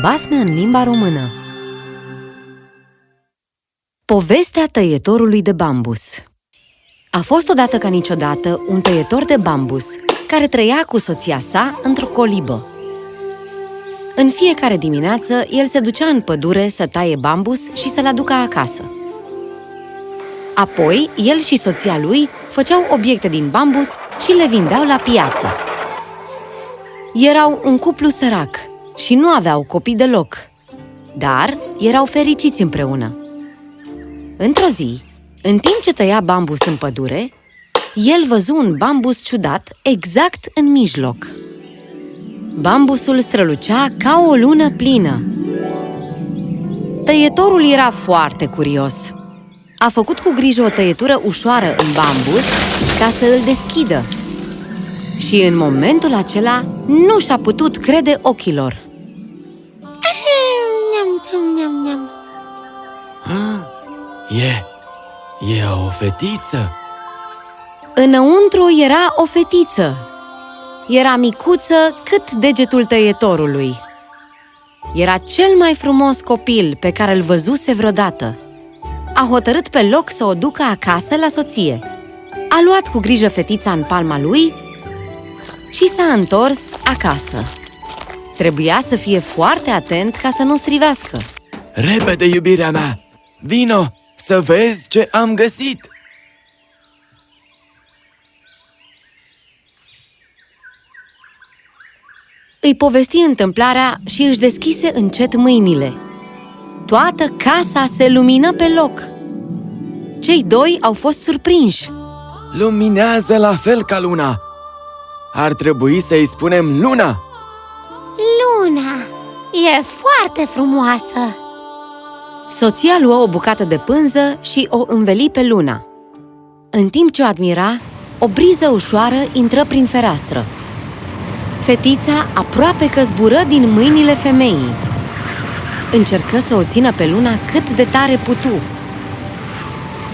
Basme în limba română Povestea tăietorului de bambus A fost odată ca niciodată un tăietor de bambus care trăia cu soția sa într-o colibă. În fiecare dimineață, el se ducea în pădure să taie bambus și să-l aducă acasă. Apoi, el și soția lui făceau obiecte din bambus și le vindeau la piață. Erau un cuplu sărac și nu aveau copii deloc, dar erau fericiți împreună. Într-o zi, în timp ce tăia bambus în pădure, el văzu un bambus ciudat exact în mijloc. Bambusul strălucea ca o lună plină. Tăietorul era foarte curios. A făcut cu grijă o tăietură ușoară în bambus ca să îl deschidă. Și în momentul acela nu și-a putut crede ochilor. E... e o fetiță? Înăuntru era o fetiță. Era micuță cât degetul tăietorului. Era cel mai frumos copil pe care îl văzuse vreodată. A hotărât pe loc să o ducă acasă la soție. A luat cu grijă fetița în palma lui și s-a întors acasă. Trebuia să fie foarte atent ca să nu strivească. Repede, iubirea mea! Vino să vezi ce am găsit! Îi povesti întâmplarea și își deschise încet mâinile. Toată casa se lumină pe loc. Cei doi au fost surprinși. Luminează la fel ca luna! Ar trebui să-i spunem luna! Luna! E foarte frumoasă! Soția luă o bucată de pânză și o înveli pe luna. În timp ce o admira, o briză ușoară intră prin fereastră. Fetița aproape că zbură din mâinile femeii. Încercă să o țină pe luna cât de tare putu.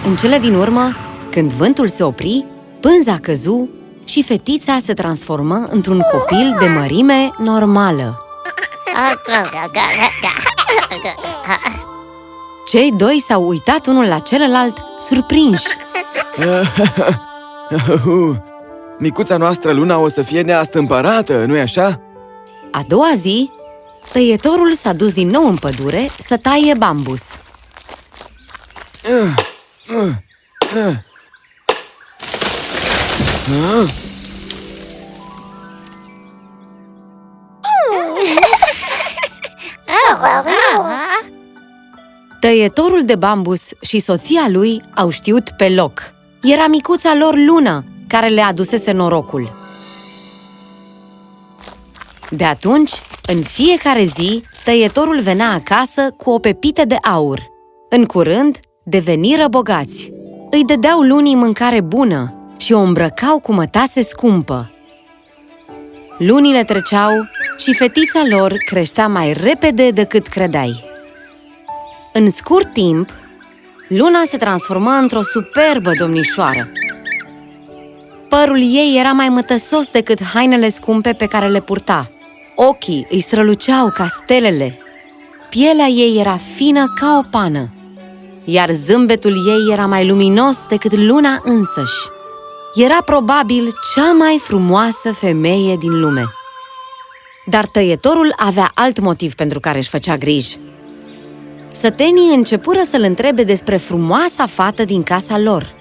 În cele din urmă, când vântul se opri, pânza căzu și fetița se transformă într-un copil de mărime normală. Cei doi s-au uitat unul la celălalt, surprinși. Micuța noastră Luna o să fie neastâmpărată, nu-i așa? A doua zi, tăietorul s-a dus din nou în pădure să taie bambus. Uh, uh, uh. Uh. Tăietorul de bambus și soția lui au știut pe loc. Era micuța lor lună, care le adusese norocul. De atunci, în fiecare zi, tăietorul venea acasă cu o pepită de aur. În curând, deveniră bogați. Îi dădeau lunii mâncare bună și o îmbrăcau cu mătase scumpă. Lunile treceau și fetița lor creștea mai repede decât credeai. În scurt timp, Luna se transformă într-o superbă domnișoară. Părul ei era mai mătăsos decât hainele scumpe pe care le purta. Ochii îi străluceau ca stelele. Pielea ei era fină ca o pană, iar zâmbetul ei era mai luminos decât luna însăși. Era probabil cea mai frumoasă femeie din lume. Dar tăietorul avea alt motiv pentru care își făcea griji. Sătenii începură să-l întrebe despre frumoasa fată din casa lor.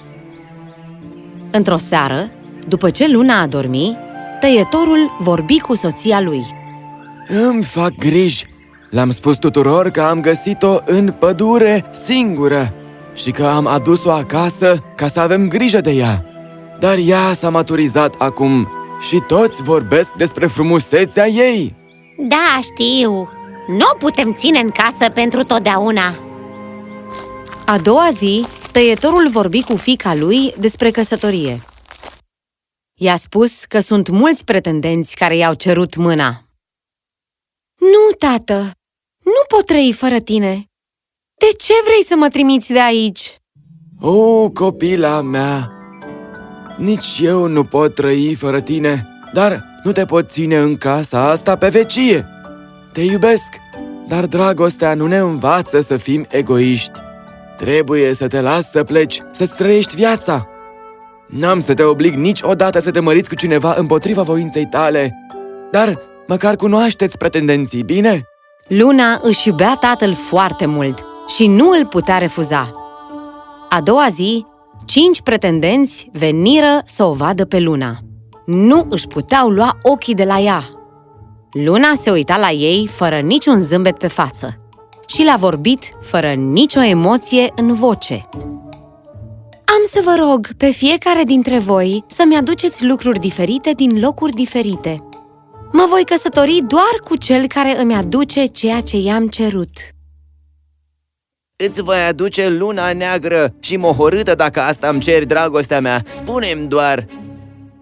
Într-o seară, după ce luna a dormit, tăietorul vorbi cu soția lui. Îmi fac griji. Le-am spus tuturor că am găsit-o în pădure singură și că am adus-o acasă ca să avem grijă de ea. Dar ea s-a maturizat acum și toți vorbesc despre frumusețea ei. Da, știu! Nu o putem ține în casă pentru totdeauna! A doua zi, tăietorul vorbi cu fica lui despre căsătorie. I-a spus că sunt mulți pretendenți care i-au cerut mâna. Nu, tată! Nu pot trăi fără tine! De ce vrei să mă trimiți de aici? O, copila mea! Nici eu nu pot trăi fără tine, dar nu te pot ține în casa asta pe vecie! Te iubesc Dar dragostea nu ne învață să fim egoiști. Trebuie să te las să pleci, să-ți trăiești viața. N-am să te oblig niciodată să te măriți cu cineva împotriva voinței tale. Dar măcar cunoașteți pretendenții, bine? Luna își iubea tatăl foarte mult și nu îl putea refuza. A doua zi, cinci pretendenți veniră să o vadă pe Luna. Nu își puteau lua ochii de la ea. Luna se uita la ei fără niciun zâmbet pe față și le-a vorbit fără nicio emoție în voce. Am să vă rog pe fiecare dintre voi să-mi aduceți lucruri diferite din locuri diferite. Mă voi căsători doar cu cel care îmi aduce ceea ce i-am cerut. Îți voi aduce luna neagră și mohorâtă dacă asta îmi ceri dragostea mea. Spune-mi doar...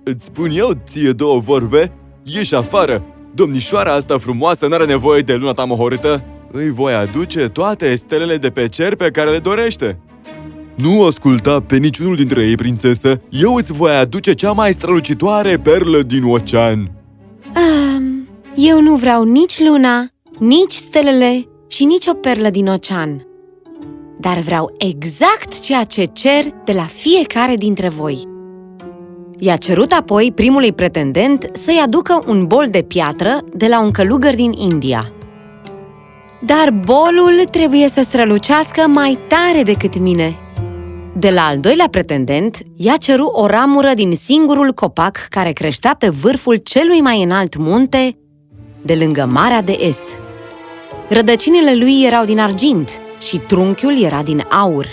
Îți spun eu ție două vorbe? Ieși afară! Domnișoara asta frumoasă n-are nevoie de luna ta mohorâtă. Îi voi aduce toate stelele de pe cer pe care le dorește. Nu asculta pe niciunul dintre ei, prințesă. Eu îți voi aduce cea mai strălucitoare perlă din ocean. Um, eu nu vreau nici luna, nici stelele și nici o perlă din ocean. Dar vreau exact ceea ce cer de la fiecare dintre voi. I-a cerut apoi primului pretendent să-i aducă un bol de piatră de la un călugăr din India. Dar bolul trebuie să strălucească mai tare decât mine. De la al doilea pretendent, i-a cerut o ramură din singurul copac care creștea pe vârful celui mai înalt munte de lângă Marea de Est. Rădăcinile lui erau din argint și trunchiul era din aur.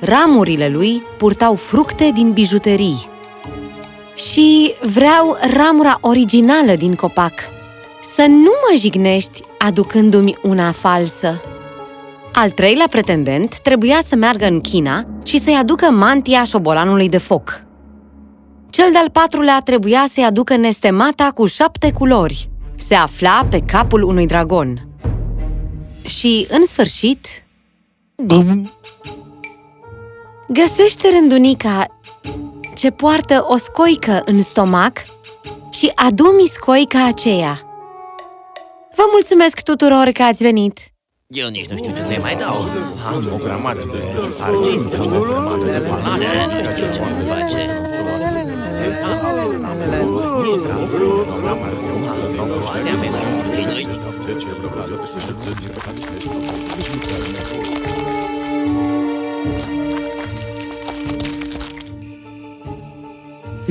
Ramurile lui purtau fructe din bijuterii. Și vreau ramura originală din copac. Să nu mă jignești aducându-mi una falsă. Al treilea pretendent trebuia să meargă în China și să-i aducă mantia șobolanului de foc. Cel de-al patrulea trebuia să-i aducă nestemata cu șapte culori. Se afla pe capul unui dragon. Și, în sfârșit, găsește rândunica ce poartă o scoică în stomac și adu-mi scoica aceea. Vă mulțumesc tuturor că ați venit! Eu nici nu știu ce să-i mai dau. Am o grămadă de argint, am o grămadă de palate, nu știu ce mai face.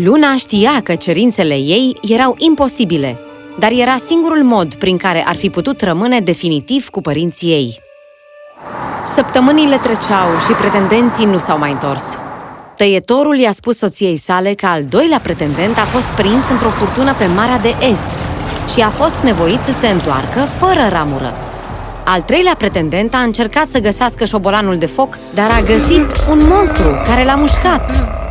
Luna știa că cerințele ei erau imposibile, dar era singurul mod prin care ar fi putut rămâne definitiv cu părinții ei. Săptămânile treceau și pretendenții nu s-au mai întors. Tăietorul i-a spus soției sale că al doilea pretendent a fost prins într-o furtună pe Marea de Est și a fost nevoit să se întoarcă fără ramură. Al treilea pretendent a încercat să găsească șobolanul de foc, dar a găsit un monstru care l-a mușcat.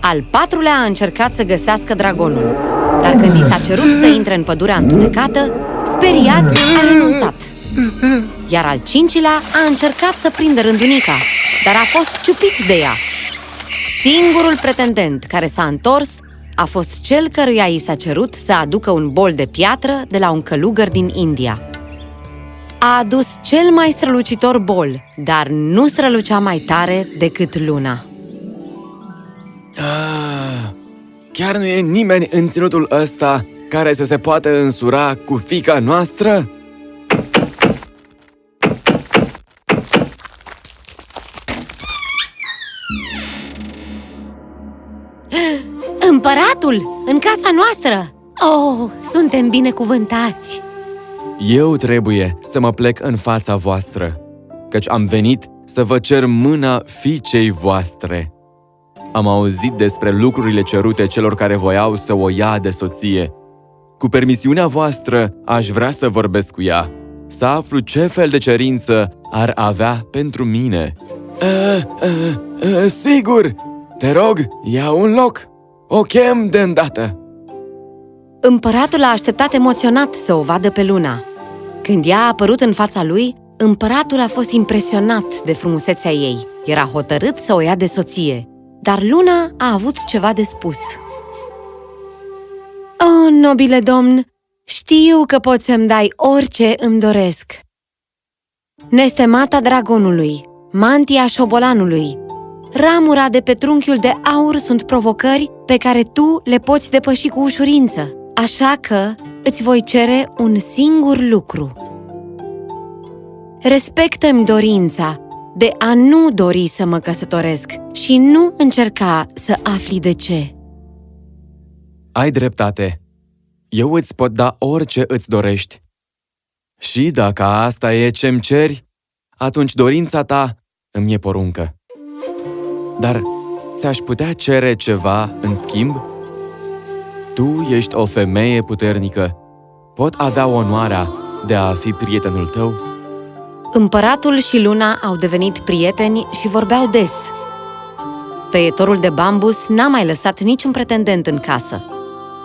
Al patrulea a încercat să găsească dragonul, dar când i s-a cerut să intre în pădurea întunecată, speriat, a renunțat. Iar al cincilea a încercat să prindă rândunica, dar a fost ciupit de ea. Singurul pretendent care s-a întors a fost cel căruia i s-a cerut să aducă un bol de piatră de la un călugăr din India. A adus cel mai strălucitor bol, dar nu strălucea mai tare decât luna. Ah, chiar nu e nimeni în ținutul ăsta care să se poată însura cu fica noastră? Împăratul, în casa noastră! Oh, suntem binecuvântați! Eu trebuie să mă plec în fața voastră, căci am venit să vă cer mâna fiicei voastre. Am auzit despre lucrurile cerute celor care voiau să o ia de soție. Cu permisiunea voastră, aș vrea să vorbesc cu ea, să aflu ce fel de cerință ar avea pentru mine. Uh, uh, uh, sigur! Te rog, ia un loc! O chem de îndată! Împăratul a așteptat emoționat să o vadă pe Luna. Când ea a apărut în fața lui, împăratul a fost impresionat de frumusețea ei. Era hotărât să o ia de soție, dar Luna a avut ceva de spus. O, nobile domn, știu că poți să-mi dai orice îmi doresc, nestemata dragonului, mantia șobolanului, ramura de pe trunchiul de aur sunt provocări pe care tu le poți depăși cu ușurință. Așa că îți voi cere un singur lucru. Respectă-mi dorința de a nu dori să mă căsătoresc și nu încerca să afli de ce. Ai dreptate. Eu îți pot da orice îți dorești. Și dacă asta e ce-mi ceri, atunci dorința ta îmi e poruncă. Dar ți-aș putea cere ceva în schimb? Tu ești o femeie puternică. Pot avea onoarea de a fi prietenul tău? Împăratul și Luna au devenit prieteni și vorbeau des. Tăietorul de bambus n-a mai lăsat niciun pretendent în casă.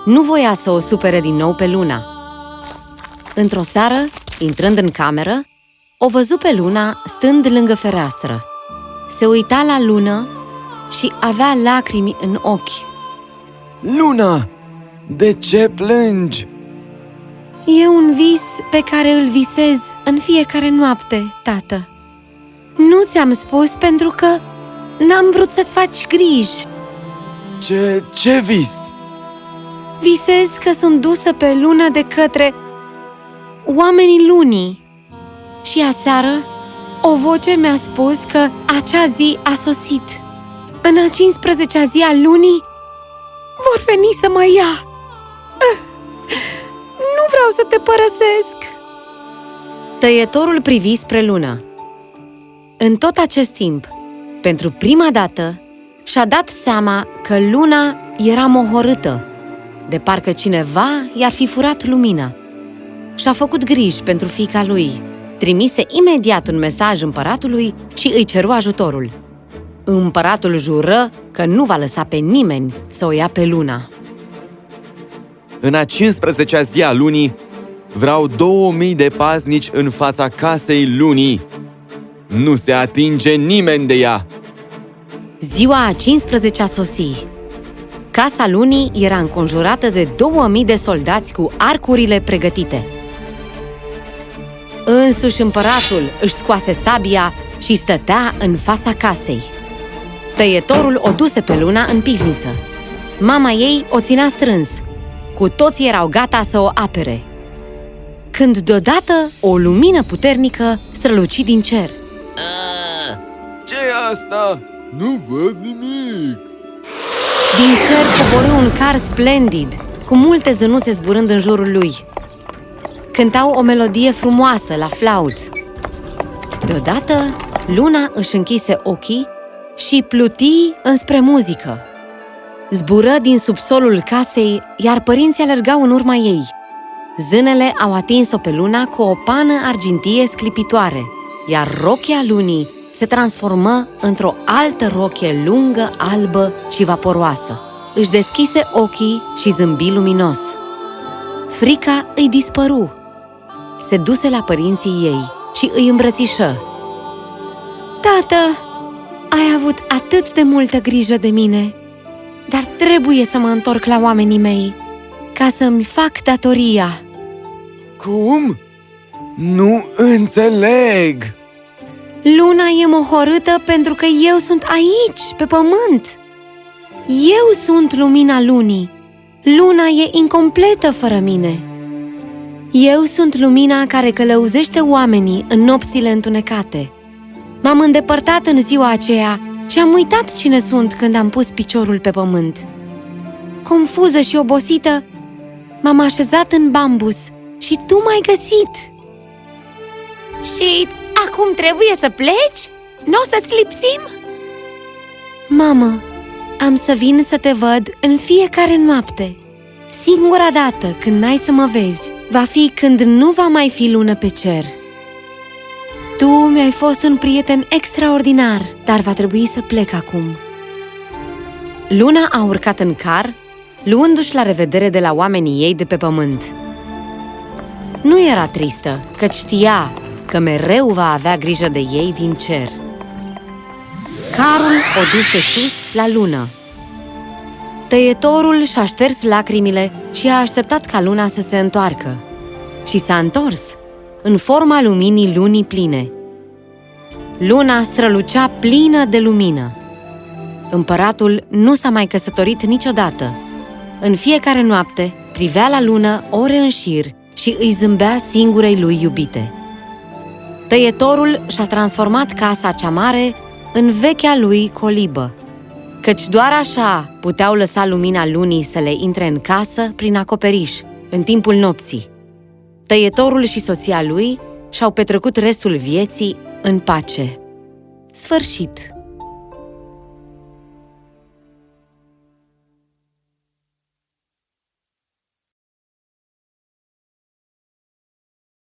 Nu voia să o supere din nou pe Luna. Într-o seară, intrând în cameră, o văzu pe Luna stând lângă fereastră. Se uita la lună și avea lacrimi în ochi. Luna, de ce plângi? E un vis pe care îl visez în fiecare noapte, tată. Nu ți-am spus pentru că n-am vrut să-ți faci griji. Ce, ce vis? Visez că sunt dusă pe lună de către oamenii lunii. Și aseară, o voce mi-a spus că acea zi a sosit. În a 15-a zi a lunii, vor veni să mă ia. Nu vreau să te părăsesc! Tăietorul privi spre lună. În tot acest timp, pentru prima dată, și-a dat seama că luna era mohorâtă, de parcă cineva i-ar fi furat lumina. Și-a făcut griji pentru fica lui, trimise imediat un mesaj împăratului și îi ceru ajutorul. Împăratul jură că nu va lăsa pe nimeni să o ia pe luna. În a 15-a zi a lunii, vreau 2000 de paznici în fața casei lunii. Nu se atinge nimeni de ea. Ziua a 15-a sosi. Casa lunii era înconjurată de 2000 de soldați cu arcurile pregătite. Însuși împăratul își scoase sabia și stătea în fața casei. Tăietorul o duse pe luna în pivniță. Mama ei o ținea strâns. Cu toții erau gata să o apere. Când deodată o lumină puternică străluci din cer. ce e asta? Nu văd nimic. Din cer coborâ un car splendid, cu multe zânuțe zburând în jurul lui. Cântau o melodie frumoasă la flaut. Deodată, luna își închise ochii și pluti înspre muzică. Zbură din subsolul casei, iar părinții alergau în urma ei. Zânele au atins-o pe luna cu o pană argintie sclipitoare, iar rochia lunii se transformă într-o altă rochie lungă, albă și vaporoasă. Își deschise ochii și zâmbi luminos. Frica îi dispăru. Se duse la părinții ei și îi îmbrățișă. Tată, ai avut atât de multă grijă de mine, dar trebuie să mă întorc la oamenii mei ca să-mi fac datoria. Cum? Nu înțeleg! Luna e mohorâtă pentru că eu sunt aici, pe pământ. Eu sunt lumina lunii. Luna e incompletă fără mine. Eu sunt lumina care călăuzește oamenii în nopțile întunecate. M-am îndepărtat în ziua aceea și am uitat cine sunt când am pus piciorul pe pământ. Confuză și obosită, m-am așezat în bambus și tu m-ai găsit. Și acum trebuie să pleci? Nu o să-ți lipsim? Mamă, am să vin să te văd în fiecare noapte. Singura dată când n-ai să mă vezi va fi când nu va mai fi lună pe cer. Tu mi-ai fost un prieten extraordinar, dar va trebui să plec acum. Luna a urcat în car, luându-și la revedere de la oamenii ei de pe pământ. Nu era tristă, căci știa că mereu va avea grijă de ei din cer. Carul o duse sus la lună. Tăietorul și-a șters lacrimile și a așteptat ca luna să se întoarcă. Și s-a întors, în forma luminii lunii pline, Luna strălucea plină de lumină. Împăratul nu s-a mai căsătorit niciodată. În fiecare noapte privea la lună ore în șir și îi zâmbea singurei lui iubite. Tăietorul și-a transformat casa cea mare în vechea lui colibă, căci doar așa puteau lăsa lumina lunii să le intre în casă prin acoperiș, în timpul nopții. Tăietorul și soția lui și-au petrecut restul vieții în pace. Sfârșit!